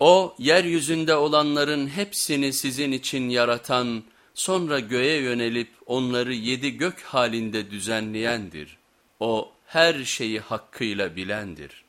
O yeryüzünde olanların hepsini sizin için yaratan, sonra göğe yönelip onları yedi gök halinde düzenleyendir. O her şeyi hakkıyla bilendir.''